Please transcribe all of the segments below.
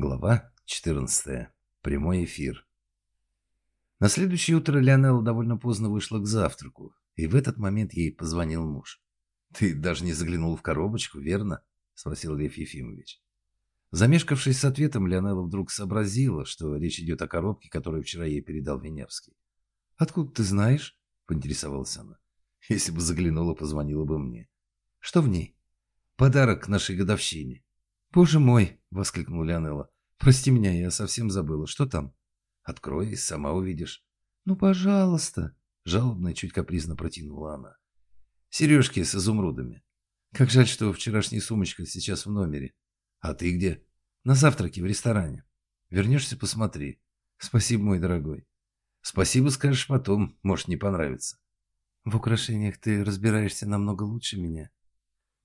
Глава 14. Прямой эфир. На следующее утро Леонелла довольно поздно вышла к завтраку, и в этот момент ей позвонил муж. «Ты даже не заглянул в коробочку, верно?» – спросил Лев Ефимович. Замешкавшись с ответом, Леонелла вдруг сообразила, что речь идет о коробке, которую вчера ей передал Веневский. «Откуда ты знаешь?» – поинтересовалась она. «Если бы заглянула, позвонила бы мне». «Что в ней?» «Подарок к нашей годовщине». «Боже мой!» — воскликнула Леонелла. «Прости меня, я совсем забыла. Что там?» «Открой, сама увидишь». «Ну, пожалуйста!» — жалобно и чуть капризно протянула она. «Сережки с изумрудами. Как жаль, что вчерашняя сумочка сейчас в номере. А ты где?» «На завтраке в ресторане. Вернешься, посмотри. Спасибо, мой дорогой». «Спасибо скажешь потом, может, не понравится». «В украшениях ты разбираешься намного лучше меня».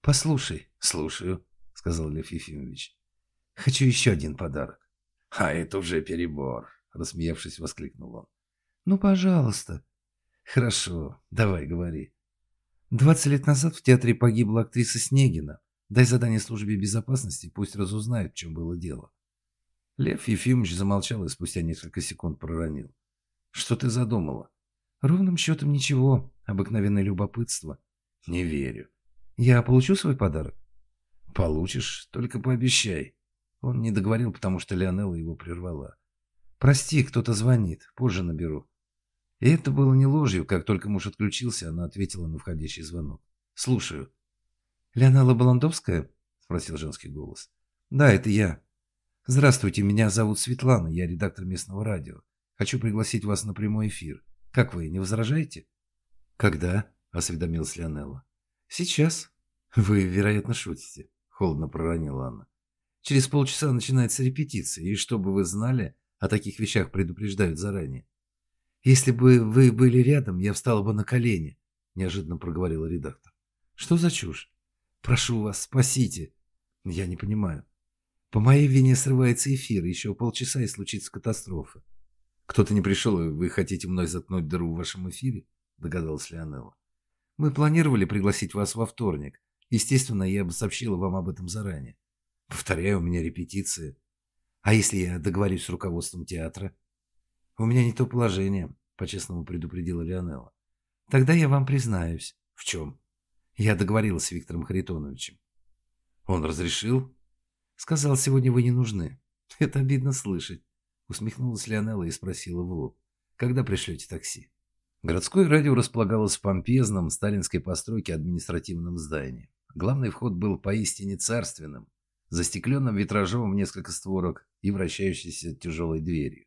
«Послушай». «Слушаю» сказал Лев Ефимович. «Хочу еще один подарок». «А это уже перебор», — рассмеявшись, воскликнул он. «Ну, пожалуйста». «Хорошо, давай, говори». «Двадцать лет назад в театре погибла актриса Снегина. Дай задание службе безопасности, пусть разузнают, в чем было дело». Лев Ефимович замолчал и спустя несколько секунд проронил. «Что ты задумала?» «Ровным счетом ничего. Обыкновенное любопытство». «Не верю». «Я получу свой подарок?» «Получишь, только пообещай». Он не договорил, потому что Леонелла его прервала. «Прости, кто-то звонит. Позже наберу». И это было не ложью. Как только муж отключился, она ответила на входящий звонок. «Слушаю». «Леонелла Баландовская?» – спросил женский голос. «Да, это я. Здравствуйте, меня зовут Светлана, я редактор местного радио. Хочу пригласить вас на прямой эфир. Как вы, не возражаете?» «Когда?» – осведомилась Леонелла. «Сейчас. Вы, вероятно, шутите». — холодно проронила она. «Через полчаса начинается репетиция, и чтобы вы знали, о таких вещах предупреждают заранее. Если бы вы были рядом, я встала бы на колени», — неожиданно проговорила редактор. «Что за чушь? Прошу вас, спасите». «Я не понимаю. По моей вине срывается эфир, еще полчаса и случится катастрофа». «Кто-то не пришел, и вы хотите мной заткнуть дыру в вашем эфире?» — догадалась Леонелла. «Мы планировали пригласить вас во вторник, Естественно, я бы сообщила вам об этом заранее. Повторяю, у меня репетиции. А если я договорюсь с руководством театра? У меня не то положение, по-честному предупредила Леонелла. Тогда я вам признаюсь. В чем? Я договорилась с Виктором Харитоновичем. Он разрешил? Сказал, сегодня вы не нужны. Это обидно слышать. Усмехнулась Леонелла и спросила в лоб. Когда пришлете такси? Городское радио располагалось в помпезном сталинской постройке административном здании. Главный вход был поистине царственным, застекленным витражом в несколько створок и вращающейся тяжелой дверью.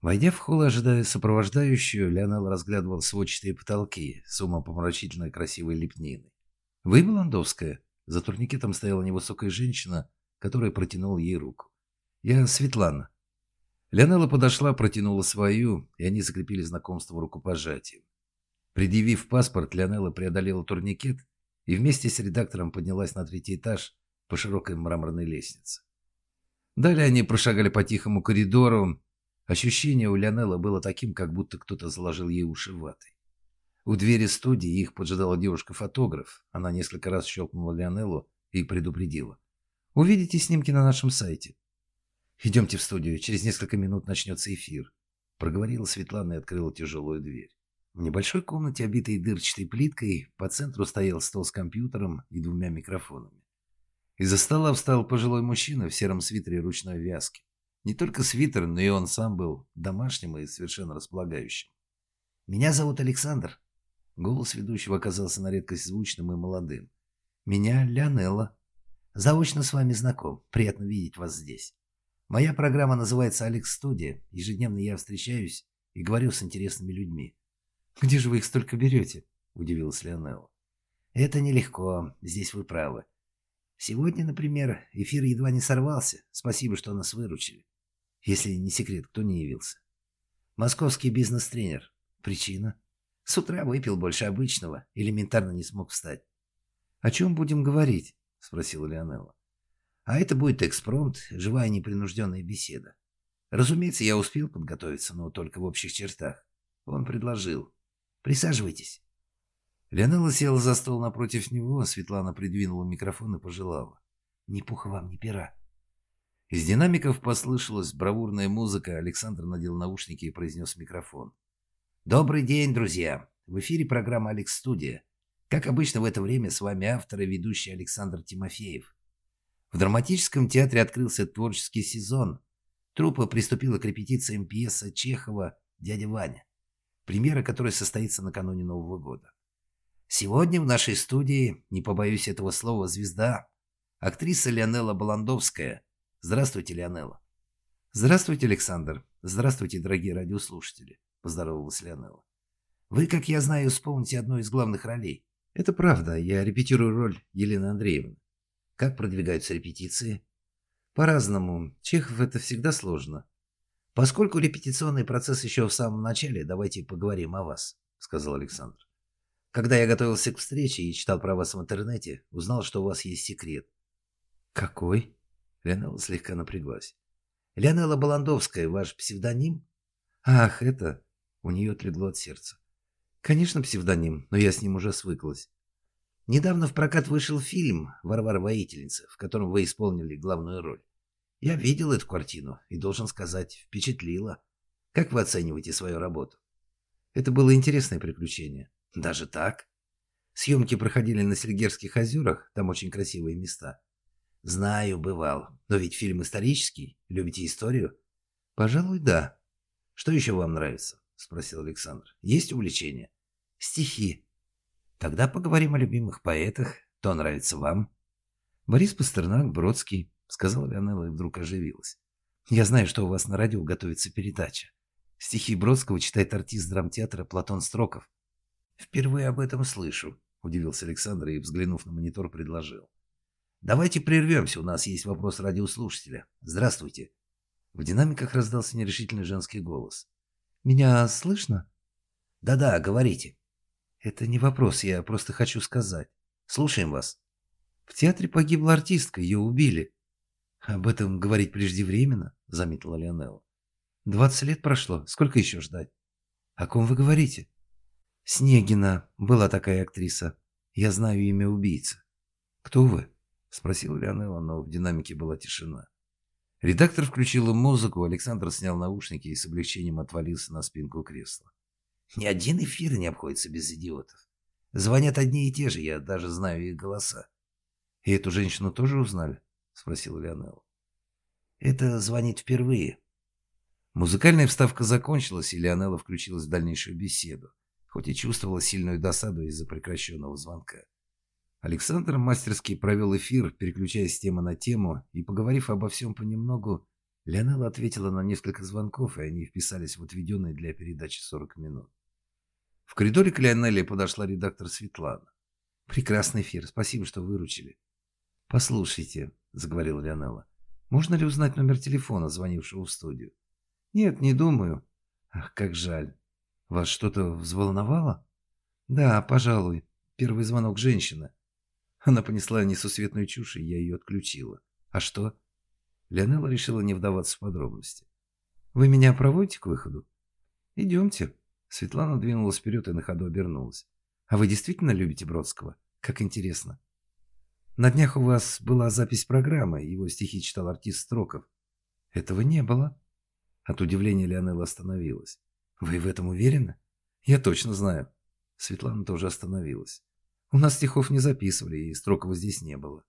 Войдя в холл, ожидая сопровождающую, Леонел разглядывал сводчатые потолки с умопомрачительно красивой лепниной. «Вы, Баландовская?» За турникетом стояла невысокая женщина, которая протянула ей руку. «Я Светлана». Леонела подошла, протянула свою, и они закрепили знакомство рукопожатием. Предъявив паспорт, Леонела преодолела турникет и вместе с редактором поднялась на третий этаж по широкой мраморной лестнице. Далее они прошагали по тихому коридору. Ощущение у Леонелла было таким, как будто кто-то заложил ей уши ватой. У двери студии их поджидала девушка-фотограф. Она несколько раз щелкнула Леонеллу и предупредила. «Увидите снимки на нашем сайте». «Идемте в студию, через несколько минут начнется эфир», — проговорила Светлана и открыла тяжелую дверь. В небольшой комнате, обитой дырчатой плиткой, по центру стоял стол с компьютером и двумя микрофонами. Из-за стола встал пожилой мужчина в сером свитере ручной вязки. Не только свитер, но и он сам был домашним и совершенно располагающим. «Меня зовут Александр». Голос ведущего оказался на редкость звучным и молодым. «Меня Леонелла. Заочно с вами знаком. Приятно видеть вас здесь. Моя программа называется «Алекс Студия». Ежедневно я встречаюсь и говорю с интересными людьми. «Где же вы их столько берете?» – удивилась Леонелла. «Это нелегко, здесь вы правы. Сегодня, например, эфир едва не сорвался. Спасибо, что нас выручили. Если не секрет, кто не явился? Московский бизнес-тренер. Причина? С утра выпил больше обычного, элементарно не смог встать. «О чем будем говорить?» – спросила Леонелла. «А это будет экспромт, живая непринужденная беседа. Разумеется, я успел подготовиться, но только в общих чертах. Он предложил. Присаживайтесь». Леонела села за стол напротив него, Светлана придвинула микрофон и пожелала. «Ни пуха вам, ни пера». Из динамиков послышалась бравурная музыка, Александр надел наушники и произнес микрофон. «Добрый день, друзья! В эфире программа «Алекс Студия». Как обычно в это время с вами автор и ведущий Александр Тимофеев. В драматическом театре открылся творческий сезон. Труппа приступила к репетициям пьесы Чехова «Дядя Ваня», премьера которой состоится накануне Нового года. Сегодня в нашей студии, не побоюсь этого слова, звезда, актриса Леонела Баландовская – Здравствуйте, Леонелла. Здравствуйте, Александр. Здравствуйте, дорогие радиослушатели, поздоровалась Леонелла. Вы, как я знаю, исполните одну из главных ролей. Это правда, я репетирую роль Елены Андреевны. Как продвигаются репетиции? По-разному. Чехов это всегда сложно. Поскольку репетиционный процесс еще в самом начале, давайте поговорим о вас, сказал Александр. Когда я готовился к встрече и читал про вас в интернете, узнал, что у вас есть секрет. Какой? Леонела слегка напряглась. «Леонела Баландовская, ваш псевдоним?» «Ах, это...» У нее отлегло от сердца. «Конечно, псевдоним, но я с ним уже свыклась. Недавно в прокат вышел фильм «Варвара-воительница», в котором вы исполнили главную роль. Я видел эту картину и, должен сказать, впечатлила. Как вы оцениваете свою работу? Это было интересное приключение. Даже так? Съемки проходили на Сельгерских озерах, там очень красивые места. «Знаю, бывал. Но ведь фильм исторический. Любите историю?» «Пожалуй, да. Что еще вам нравится?» — спросил Александр. «Есть увлечения?» «Стихи. Тогда поговорим о любимых поэтах. Кто нравится вам?» «Борис Пастернак, Бродский», — сказала Леонелла и вдруг оживилась. «Я знаю, что у вас на радио готовится передача. Стихи Бродского читает артист драмтеатра Платон Строков». «Впервые об этом слышу», — удивился Александр и, взглянув на монитор, предложил. Давайте прервемся, у нас есть вопрос радиослушателя. Здравствуйте. В динамиках раздался нерешительный женский голос. Меня слышно? Да-да, говорите. Это не вопрос, я просто хочу сказать. Слушаем вас. В театре погибла артистка, ее убили. Об этом говорить преждевременно, заметила Леонелла. Двадцать лет прошло, сколько еще ждать? О ком вы говорите? Снегина, была такая актриса. Я знаю имя убийцы. Кто вы? — спросил Леонелла, но в динамике была тишина. Редактор включила музыку, Александр снял наушники и с облегчением отвалился на спинку кресла. «Ни один эфир не обходится без идиотов. Звонят одни и те же, я даже знаю их голоса». «И эту женщину тоже узнали?» — спросил Леонелла. «Это звонит впервые». Музыкальная вставка закончилась, и Леонелла включилась в дальнейшую беседу, хоть и чувствовала сильную досаду из-за прекращенного звонка. Александр мастерски провел эфир, переключаясь с темы на тему, и, поговорив обо всем понемногу, Леонела ответила на несколько звонков, и они вписались в отведенные для передачи 40 минут. В коридоре к Леонелле подошла редактор Светлана. «Прекрасный эфир, спасибо, что выручили». «Послушайте», — заговорила Леонела, — «можно ли узнать номер телефона, звонившего в студию?» «Нет, не думаю». «Ах, как жаль. Вас что-то взволновало?» «Да, пожалуй. Первый звонок женщина. Она понесла несусветную чушь, и я ее отключила. А что? Леонела решила не вдаваться в подробности. «Вы меня проводите к выходу?» «Идемте». Светлана двинулась вперед и на ходу обернулась. «А вы действительно любите Бродского? Как интересно». «На днях у вас была запись программы, его стихи читал артист Строков». «Этого не было». От удивления Леонела остановилась. «Вы в этом уверены?» «Я точно знаю». Светлана тоже остановилась. У нас стихов не записывали, и Строкова здесь не было.